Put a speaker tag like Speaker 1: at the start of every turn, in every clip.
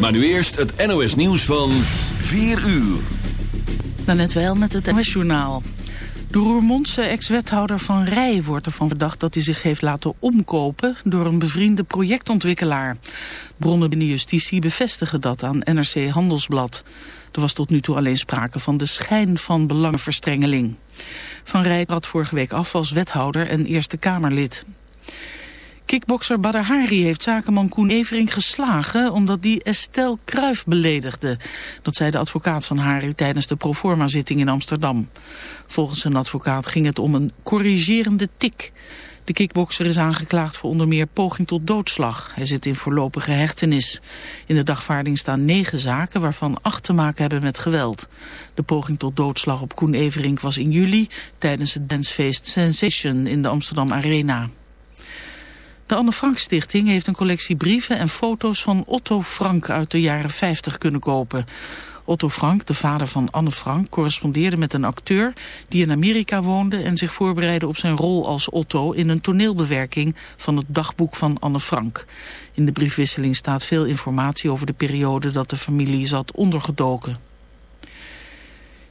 Speaker 1: Maar nu eerst het NOS nieuws van 4 uur.
Speaker 2: net wel met het NOS journaal. De Roermondse ex-wethouder Van Rij wordt ervan verdacht dat hij zich heeft laten omkopen door een bevriende projectontwikkelaar. Bronnen binnen justitie bevestigen dat aan NRC Handelsblad. Er was tot nu toe alleen sprake van de schijn van belangenverstrengeling. Van Rij trad vorige week af als wethouder en Eerste Kamerlid. Kickbokser Badr Hari heeft zakenman Koen Evering geslagen omdat die Estelle Kruif beledigde. Dat zei de advocaat van Hari tijdens de proforma-zitting in Amsterdam. Volgens zijn advocaat ging het om een corrigerende tik. De kickbokser is aangeklaagd voor onder meer poging tot doodslag. Hij zit in voorlopige hechtenis. In de dagvaarding staan negen zaken waarvan acht te maken hebben met geweld. De poging tot doodslag op Koen Everink was in juli tijdens het dancefeest Sensation in de Amsterdam Arena. De Anne Frank Stichting heeft een collectie brieven en foto's van Otto Frank uit de jaren 50 kunnen kopen. Otto Frank, de vader van Anne Frank, correspondeerde met een acteur die in Amerika woonde en zich voorbereidde op zijn rol als Otto in een toneelbewerking van het dagboek van Anne Frank. In de briefwisseling staat veel informatie over de periode dat de familie zat ondergedoken.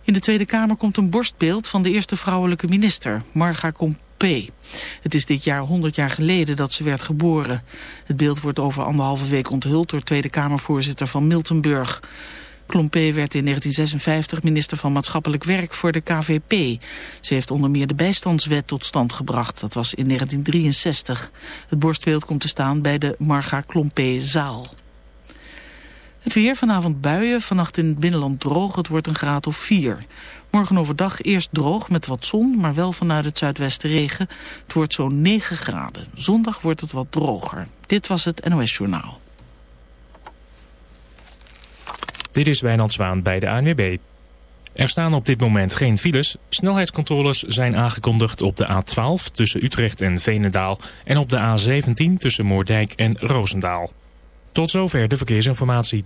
Speaker 2: In de Tweede Kamer komt een borstbeeld van de eerste vrouwelijke minister, Marga P. Het is dit jaar 100 jaar geleden dat ze werd geboren. Het beeld wordt over anderhalve week onthuld door Tweede Kamervoorzitter van Miltenburg. Klompé werd in 1956 minister van Maatschappelijk Werk voor de KVP. Ze heeft onder meer de bijstandswet tot stand gebracht. Dat was in 1963. Het borstbeeld komt te staan bij de Marga Klompé Zaal. Het weer, vanavond buien, vannacht in het binnenland droog. Het wordt een graad of 4. Morgen overdag eerst droog met wat zon, maar wel vanuit het zuidwesten regen. Het wordt zo'n 9 graden. Zondag wordt het wat droger. Dit was het NOS Journaal.
Speaker 3: Dit is Wijnand Zwaan bij de ANWB. Er staan op dit moment geen files. Snelheidscontroles zijn aangekondigd op de A12 tussen Utrecht en Veenendaal... en op de A17 tussen Moordijk en Roosendaal. Tot zover de verkeersinformatie.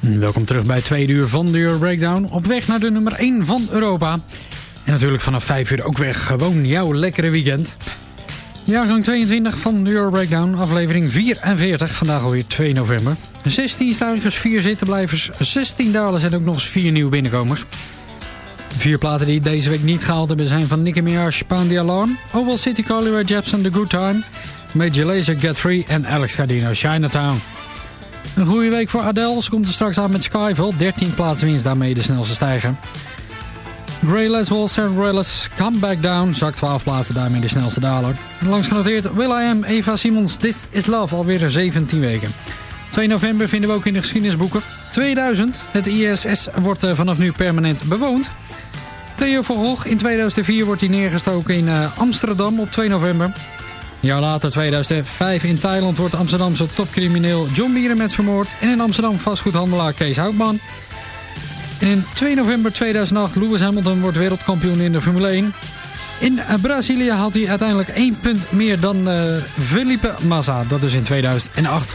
Speaker 4: Welkom terug bij tweede uur van de Euro Breakdown. Op weg naar de nummer 1 van Europa. En natuurlijk vanaf 5 uur ook weg gewoon jouw lekkere weekend. Jaargang 22 van de Euro Breakdown, aflevering 44, vandaag alweer 2 november. 16 stijgers, 4 zittenblijvers, 16 dalers en ook nog eens 4 nieuwe binnenkomers. Vier platen die deze week niet gehaald hebben zijn van Nicki Minaj, Pound the Alarm, Oval City, Carly Rae Jepsen, The Good Time, Major Lazer, Get Free en Alex Gardino, Chinatown. Een goede week voor Adele. Ze komt er straks aan met Skyfall. 13 plaatsen winst daarmee de snelste stijger. Gray Laswell, Sarah Bareilles, Come Back Down. Zakt 12 plaatsen daarmee de snelste daler. Langs genoteerd Will I Am, Eva Simons, This Is Love. Alweer 17 weken. 2 november vinden we ook in de geschiedenisboeken. 2000, het ISS wordt eh, vanaf nu permanent bewoond. Theo Gogh, in 2004 wordt hij neergestoken in eh, Amsterdam op 2 november. Een jaar later, 2005, in Thailand wordt Amsterdamse topcrimineel John Mierenmet vermoord. En in Amsterdam vastgoedhandelaar Kees Houtman. En in 2 november 2008, Lewis Hamilton wordt wereldkampioen in de Formule 1. In Brazilië had hij uiteindelijk één punt meer dan uh, Felipe Massa. Dat is in 2008.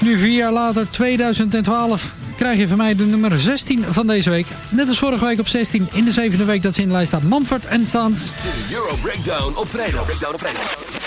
Speaker 4: Nu vier jaar later, 2012, krijg je van mij de nummer 16 van deze week. Net als vorige week op 16. In de zevende week dat ze in de lijst staat Manfred Sons.
Speaker 1: De Euro Breakdown op vrijdag. Breakdown op vrijdag.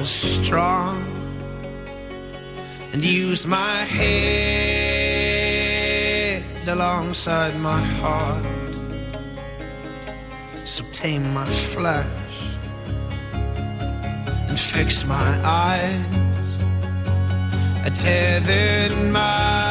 Speaker 5: As well as strong and use my head alongside my heart. So tame my flesh and fix my eyes. A tethered mind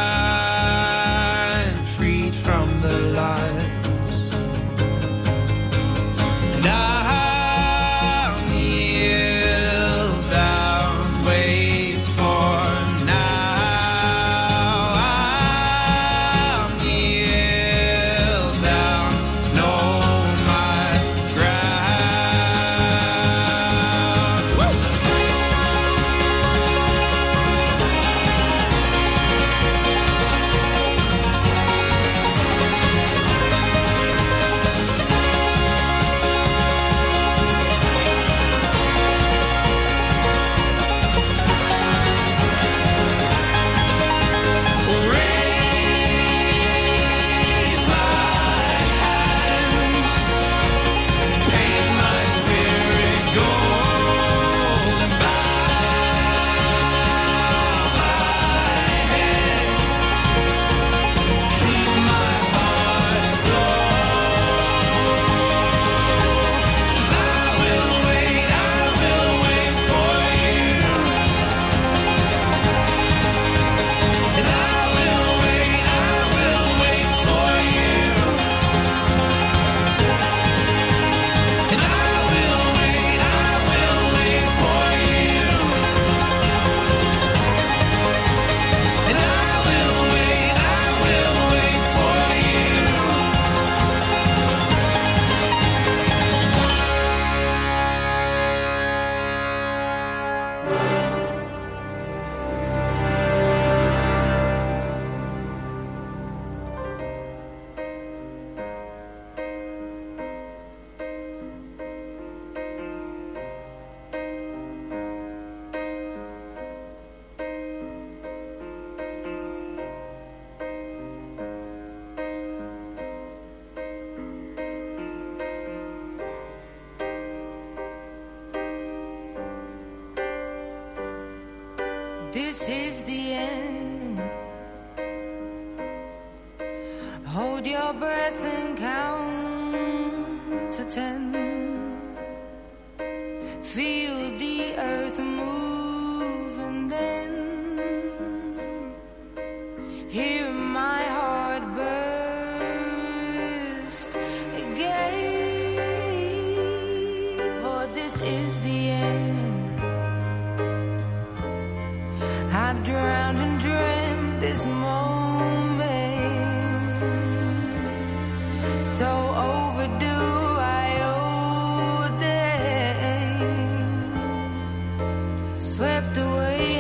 Speaker 6: swept away.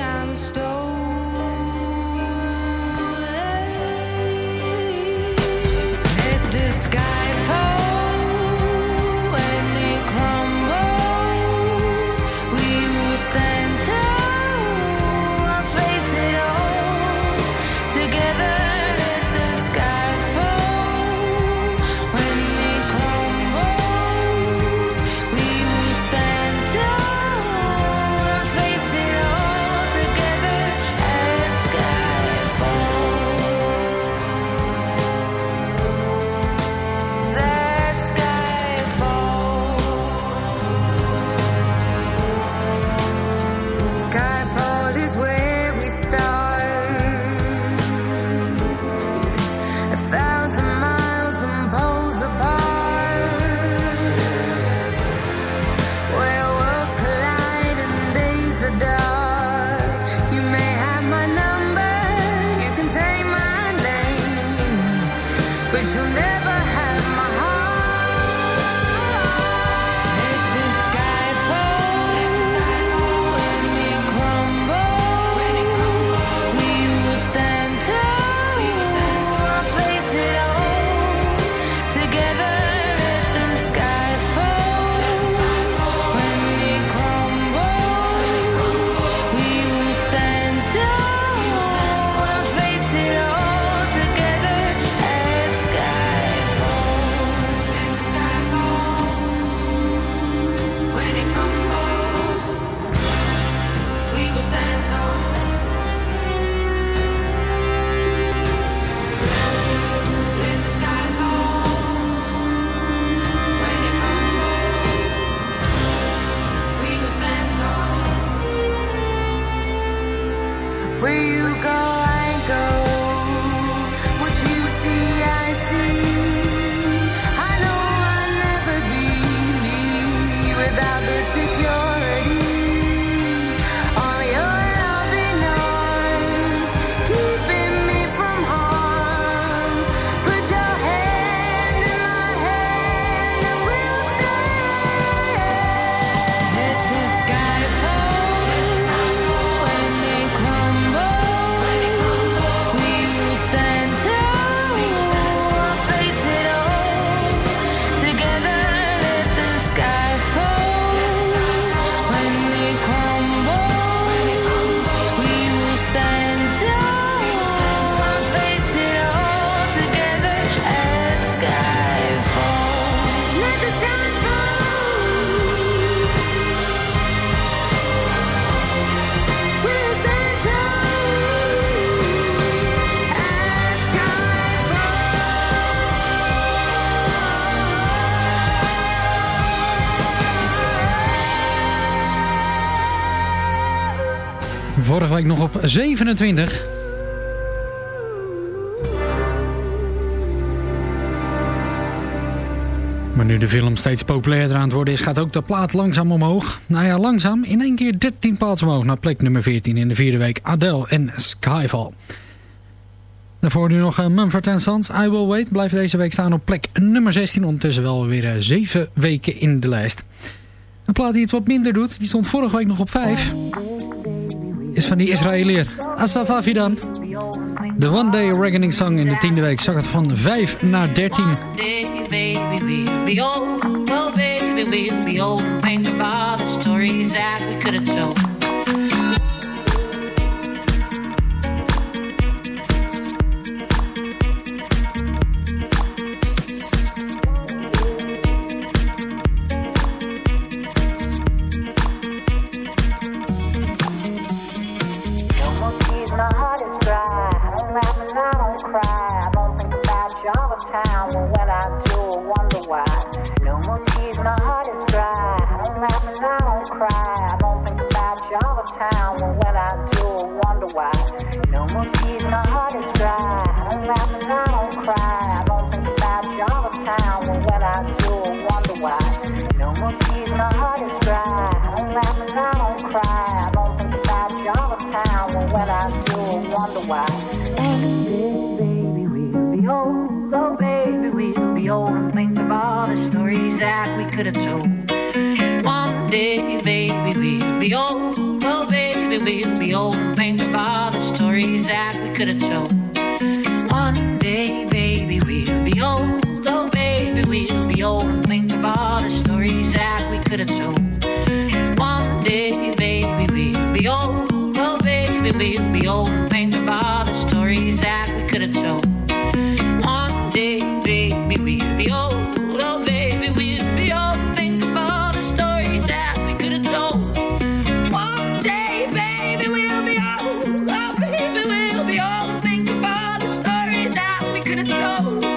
Speaker 4: 27. Maar nu de film steeds populairder aan het worden is, gaat ook de plaat langzaam omhoog. Nou ja, langzaam. In één keer 13 plaatsen omhoog naar plek nummer 14 in de vierde week. Adele en Skyfall. Daarvoor nu nog eh, Mumford Sons. I Will Wait blijft deze week staan op plek nummer 16. Ondertussen wel weer eh, 7 weken in de lijst. Een plaat die het wat minder doet, die stond vorige week nog op 5 is van die Israëlier Asaf Avidan. De One Day Reckoning Song in de tiende week zag het van 5 naar 13.
Speaker 7: Baby, Oh.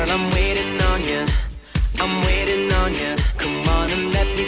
Speaker 8: Girl, I'm waiting on you. I'm waiting on you. Come on and let me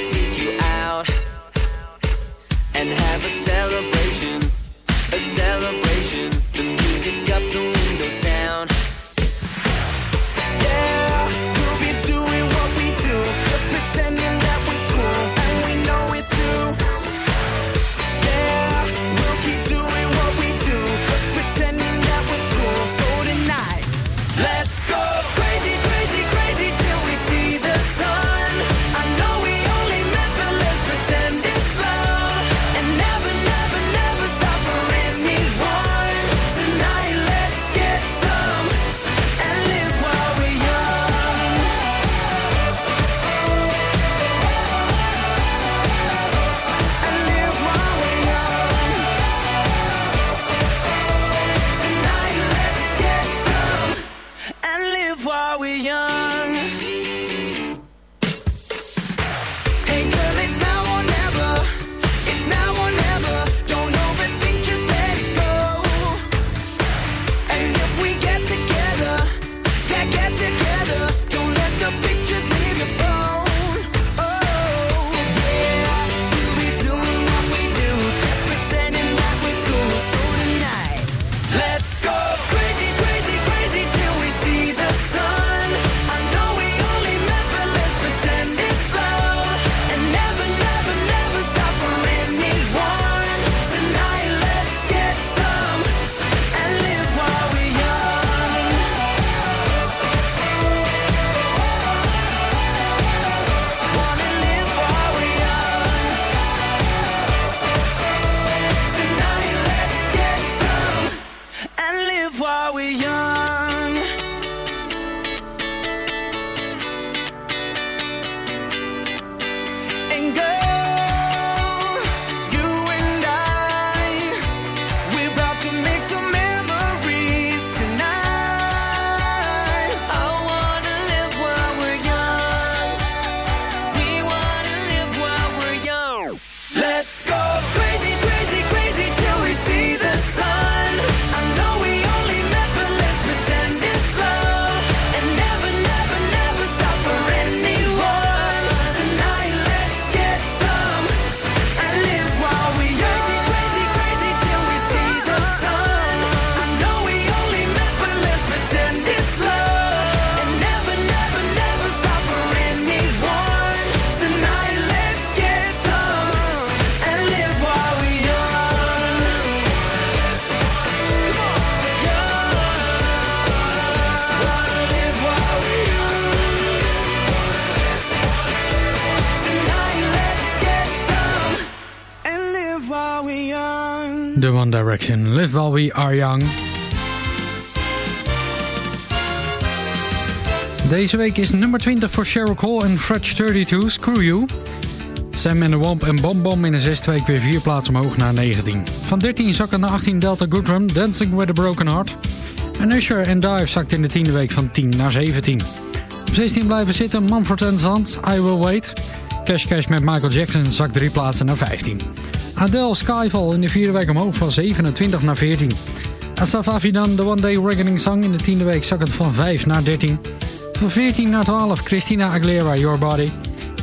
Speaker 9: We
Speaker 4: Are Young. Deze week is nummer 20 voor Cheryl Cole en Fretch 32, Screw You. Sam en de Womp en Bom Bom in de zesde week weer vier plaatsen omhoog naar 19. Van 13 zakken naar 18 Delta Goodrum, Dancing with a Broken Heart. En Usher en Dive zakt in de tiende week van 10 naar 17. Op 16 blijven zitten Mumford Sons, I Will Wait. Cash Cash met Michael Jackson zakt drie plaatsen naar 15. Adele Skyfall in de vierde week omhoog van 27 naar 14. Asaf Avidan, de One Day Reckoning Song in de tiende week zakkend van 5 naar 13. Van 14 naar 12 Christina Aguilera, Your Body.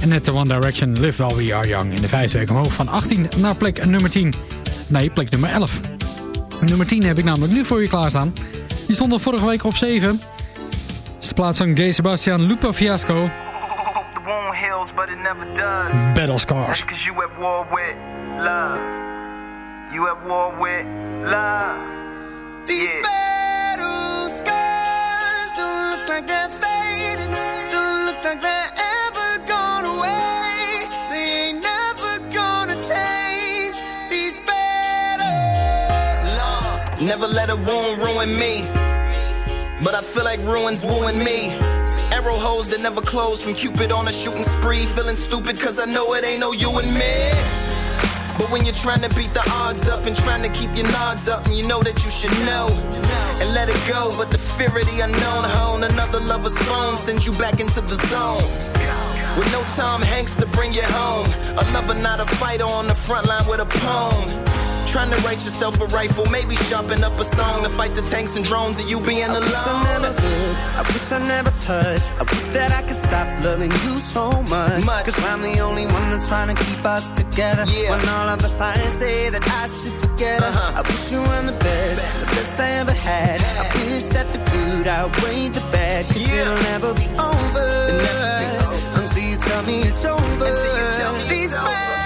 Speaker 4: En net de One Direction, Live While We Are Young in de vijfde week omhoog van 18 naar plek nummer 10. Nee, plek nummer 11. Nummer 10 heb ik namelijk nu voor je klaarstaan. Die stond al vorige week op 7. Dat is de plaats van Gay Sebastian Lupa Fiasco. Battle Scars.
Speaker 10: That's cause you at war with love. You at war with love.
Speaker 9: These
Speaker 10: yeah.
Speaker 9: battle scars don't look like they're fading. Don't look like they're ever gone away. They ain't never gonna change. These battle.
Speaker 11: Never let a wound ruin me. But I feel like ruins wooing me. Arrow holes that never close from Cupid on a shooting spree. Feeling stupid cause I know it ain't no you and me. But when you're trying to beat the odds up and trying to keep your nods up, and you know that you should know and let it go. But the fear of the unknown, hone another lover's phone sends you back into the zone. With no Tom Hanks to bring you home, a lover, not a fighter on the front line with a poem. Trying to write yourself a rifle, maybe sharpen up a song to fight the tanks and drones of you being alone.
Speaker 9: I wish I never looked
Speaker 8: I wish I never touched. I wish that I could stop loving you so much. Cause I'm the only one that's trying to keep us together. Yeah. When all of the signs say that I should forget her. Uh-huh. I wish you were the best, the best I ever had. I wish that the good outweighed the bad. Cause it'll never be over. Never. Until you tell me it's over. until you tell These bad scars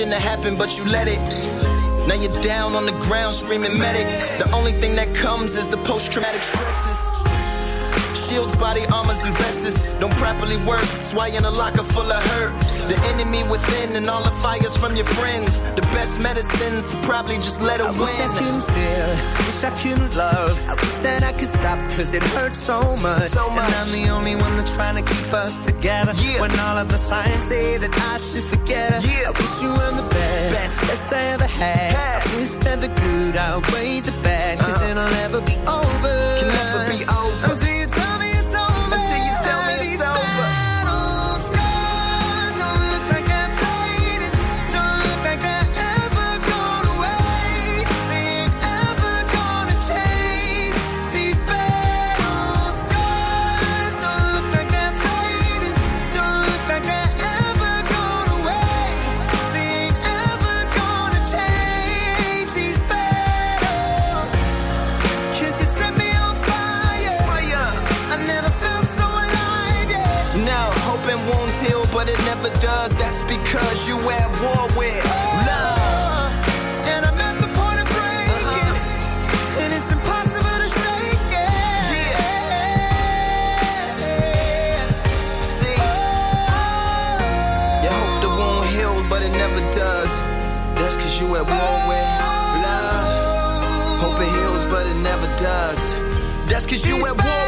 Speaker 11: shouldn't have happened, but you let it. Now you're down on the ground screaming medic. The only thing that comes is the post traumatic stresses. Shields, body armors, and vests don't properly work. That's why in a locker full of hurt. The enemy within and all the fires from your friends. The best medicines to probably just let it
Speaker 8: I
Speaker 11: win.
Speaker 8: wish I couldn't feel, wish I couldn't love. I wish that I could stop, cause it hurts so much.
Speaker 11: So much.
Speaker 8: And I'm the only one that's trying to keep us together. Yeah. When all of the signs say that I should forget her. I wish you were the best, best, I ever had. I wish that the good outweighed the bad, cause uh-huh. it'll never be over.
Speaker 11: Can never be over.
Speaker 8: Until
Speaker 11: at war with love. Hope it heals, but it never does. That's cause you at war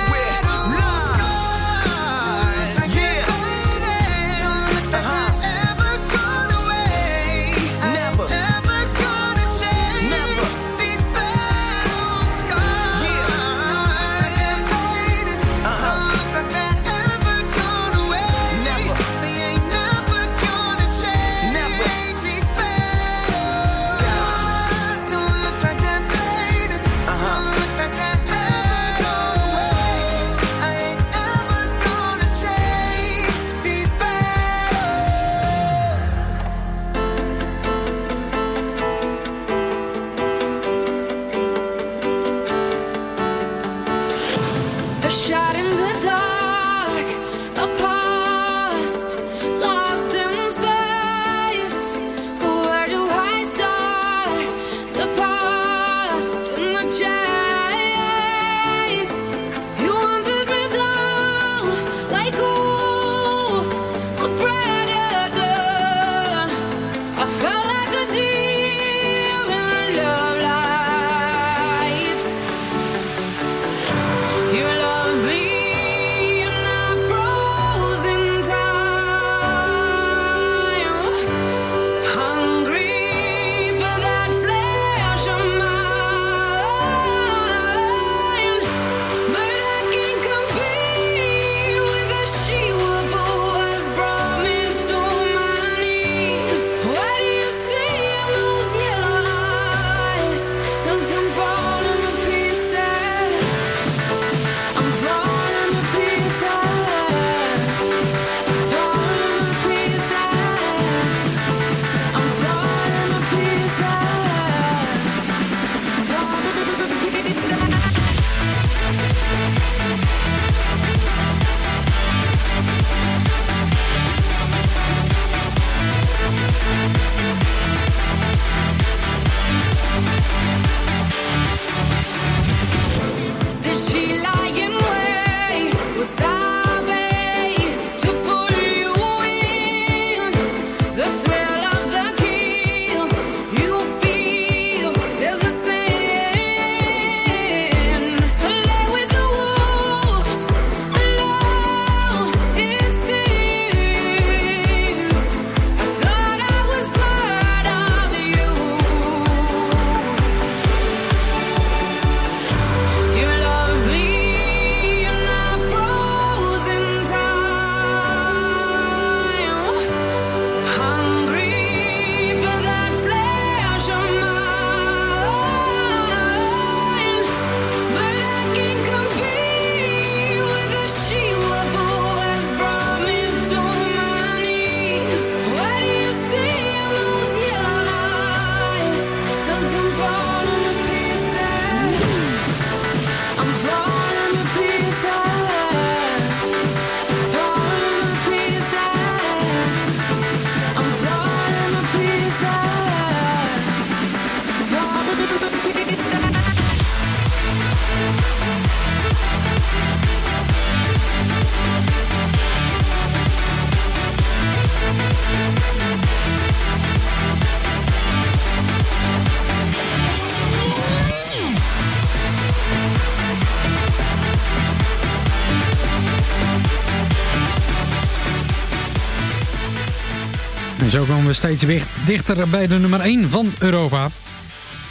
Speaker 7: En zo komen we steeds dichter bij de nummer 1 van Europa.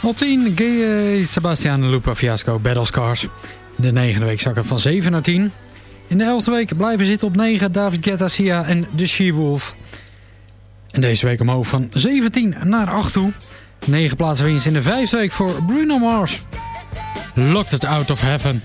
Speaker 7: Op 10 eh, Sebastian Lupa Fiasco Battlescars. In de negende week zakken van 7 naar 10. In de elfde week blijven zitten op 9 David Guetta, Sia en The She-Wolf. En deze week omhoog van 17 naar 8 toe. 9 plaatsen winst in de vijfde week voor Bruno Mars. Locked it out of heaven.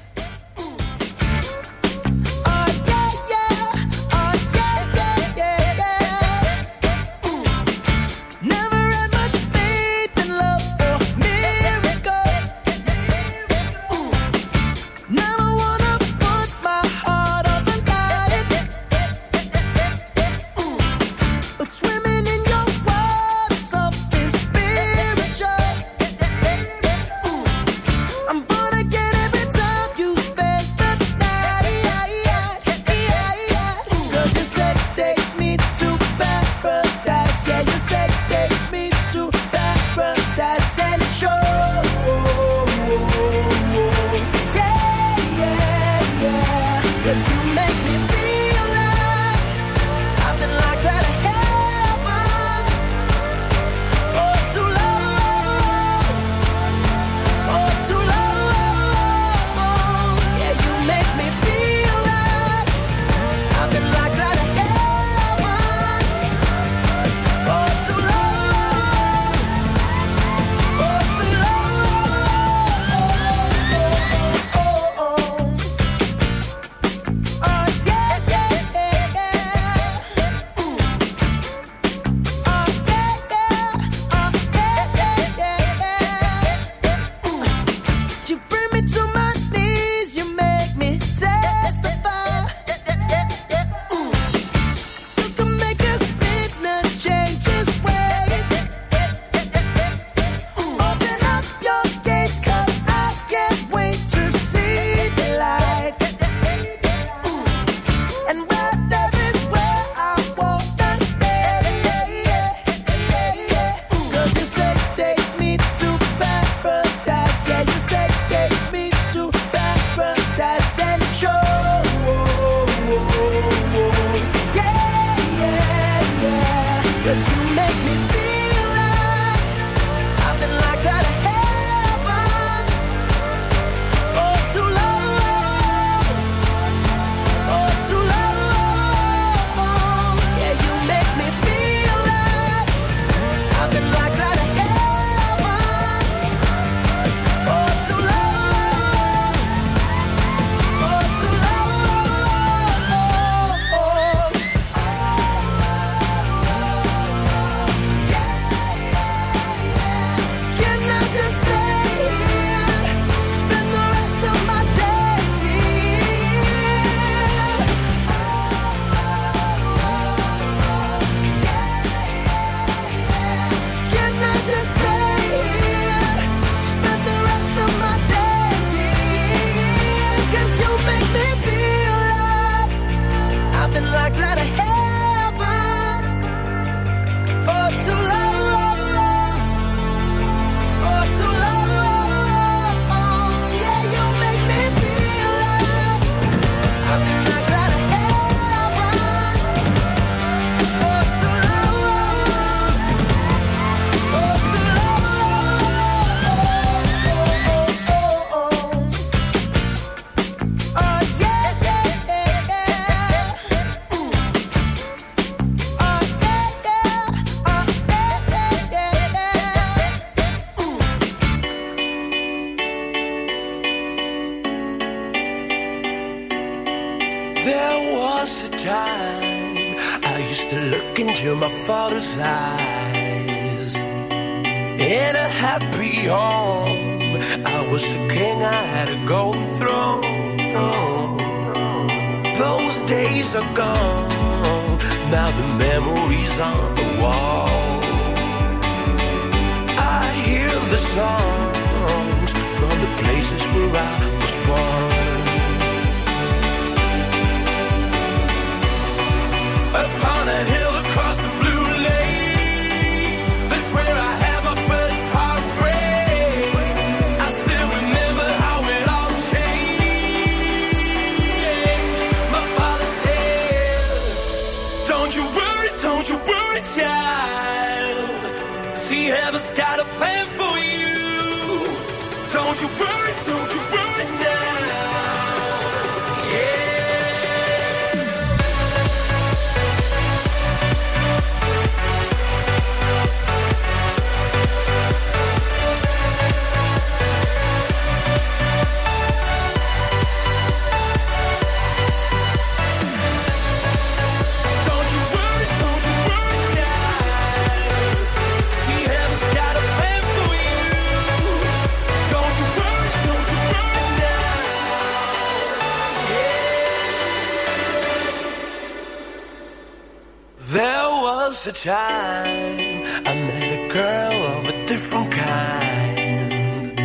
Speaker 12: A
Speaker 13: time I
Speaker 14: met a girl of a different kind.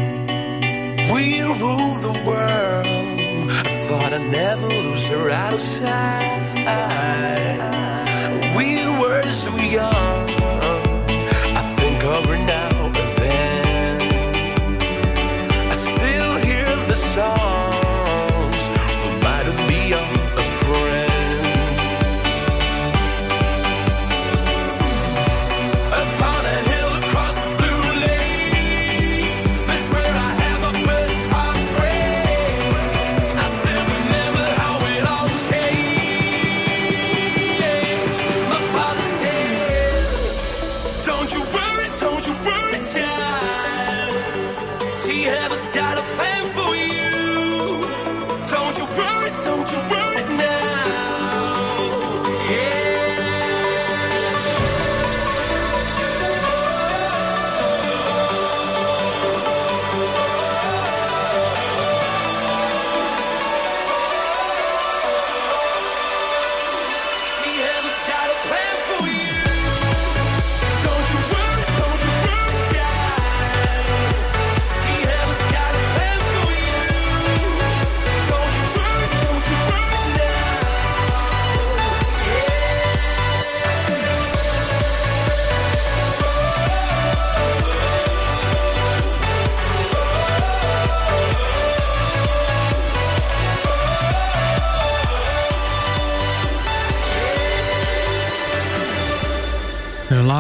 Speaker 14: We ruled the world. I thought I'd never lose her out of sight. We were so young.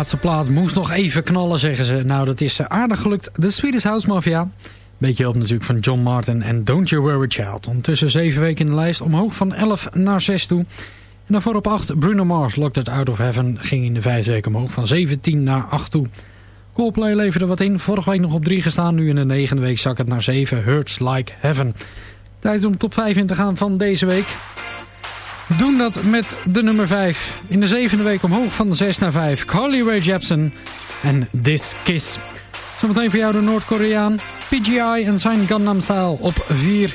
Speaker 4: Laatste plaat moest nog even knallen, zeggen ze. Nou, dat is eh, aardig gelukt. The Swedish House Mafia. Beetje op natuurlijk van John Martin en Don't You Worry Child. Ondertussen zeven weken in de lijst, omhoog van 11 naar 6 toe. En daarvoor op 8 Bruno Mars, Locked Out of Heaven, ging in de vijf weken omhoog van 17 naar 8 toe. Coldplay leverde wat in, vorige week nog op 3 gestaan, nu in de negende week zak het naar 7, Hurts Like Heaven. Tijd om top 5 in te gaan van deze week. Doen dat met de nummer 5. In de zevende week omhoog van 6 naar 5. Carly Rae Jepsen en This Kiss. Zometeen voor jou de Noord-Koreaan. PGI en zijn Gangnam Style op 4.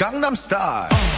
Speaker 15: Gangnam Style.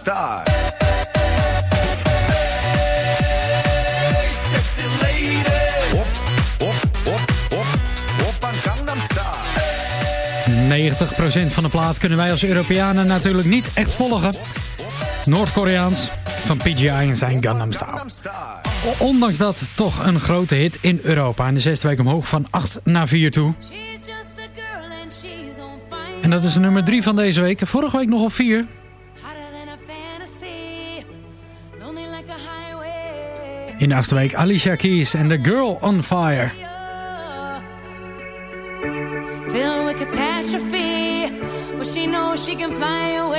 Speaker 15: star.
Speaker 4: ...90% van de plaat kunnen wij als Europeanen natuurlijk niet echt volgen. Noord-Koreaans van PGI en zijn Gangnam Style. Ondanks dat toch een grote hit in Europa. In de zesde week omhoog van 8 naar 4 toe. En dat is nummer 3 van deze week. Vorige week nog op 4. In de achtste week Alicia Keys en The Girl on Fire.
Speaker 6: Filled with catastrophe, but she knows she can fly away.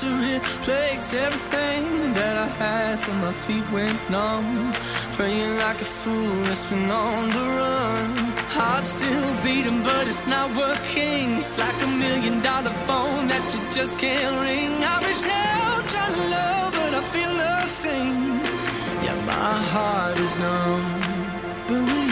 Speaker 8: To replace everything that I had till my feet went numb. Praying like a fool that's been on the run. Heart still beating, but it's not working. It's like a million dollar phone that you just can't ring. I reached out trying to love, but I feel nothing. Yeah, my heart is numb. But with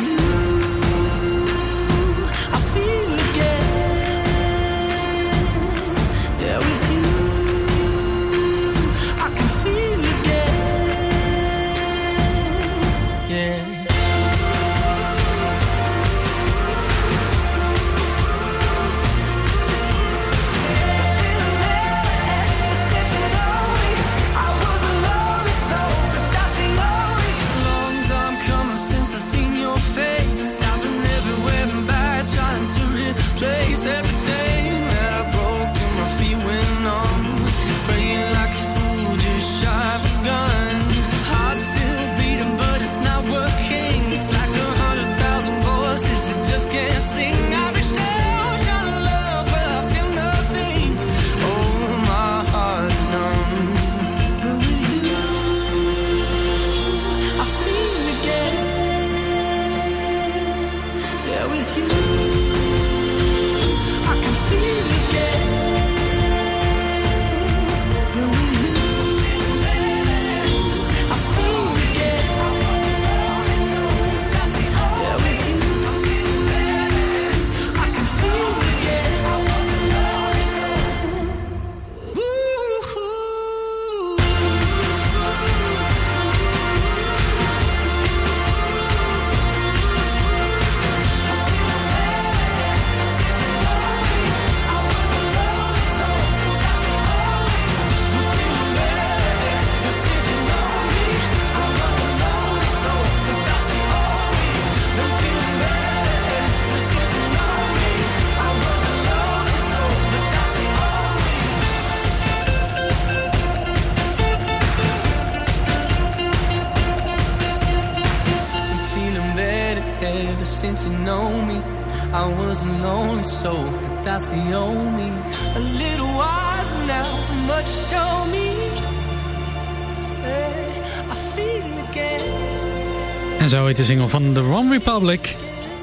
Speaker 4: single van The One Republic.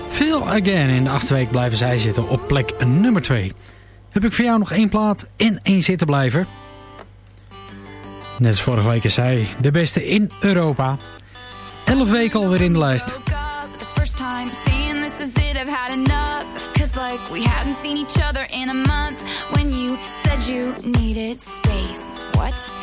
Speaker 4: Feel Again. In de achtste blijven zij zitten op plek nummer 2. Heb ik voor jou nog één plaat en één zitten blijven. Net als vorige week is zij de beste in Europa. 11 weken alweer in de lijst.
Speaker 16: what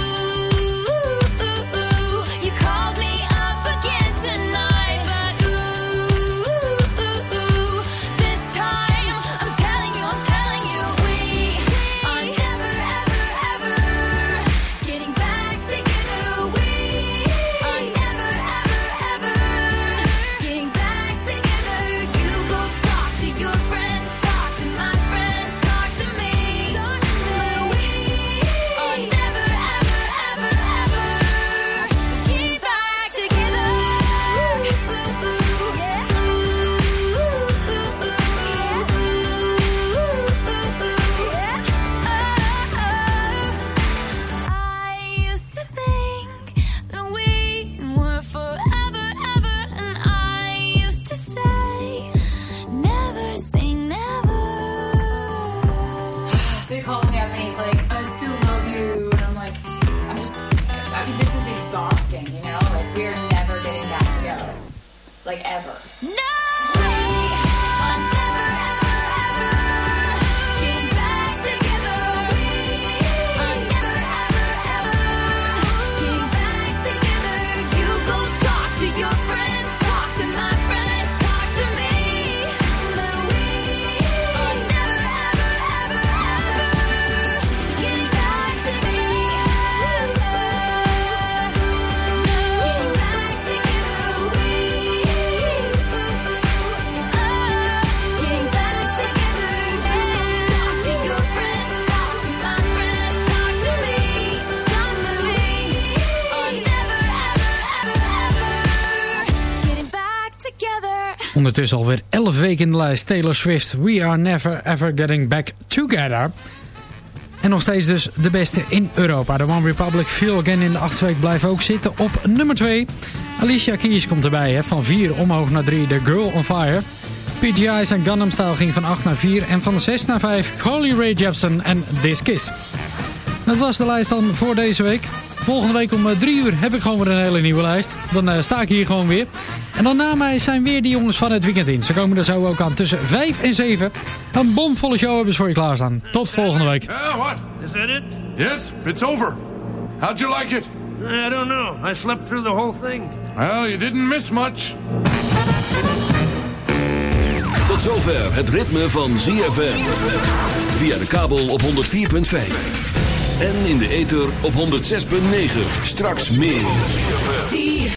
Speaker 16: you know? Like, we are never getting back together.
Speaker 17: Like, ever.
Speaker 16: No!
Speaker 4: Ondertussen alweer 11 weken in de lijst. Taylor Swift, We Are Never Ever Getting Back Together. En nog steeds dus de beste in Europa. De One Republic Feel Again in de achtste week blijft ook zitten op nummer 2. Alicia Keys komt erbij, hè, van 4 omhoog naar 3. The Girl on Fire. PGI's en Gangnam Style ging van 8 naar 4. En van 6 naar 5 Carly Rae Jepsen en This Kiss. Dat was de lijst dan voor deze week. Volgende week om 3 uur heb ik gewoon weer een hele nieuwe lijst. Dan eh, sta ik hier gewoon weer. En dan na mij zijn weer die jongens van het weekend in. Ze komen er zo ook aan tussen 5 en 7. Een bomvolle show hebben ze voor je klaarstaan. Tot volgende week.
Speaker 18: What?
Speaker 1: Is that it?
Speaker 18: Yes, it's over. How'd you like it?
Speaker 1: I don't know. I slept through the whole thing.
Speaker 18: Well, you didn't miss much.
Speaker 19: Tot zover het ritme van ZFM. Via de kabel op 104.5. En in de ether op 106.9. Straks meer.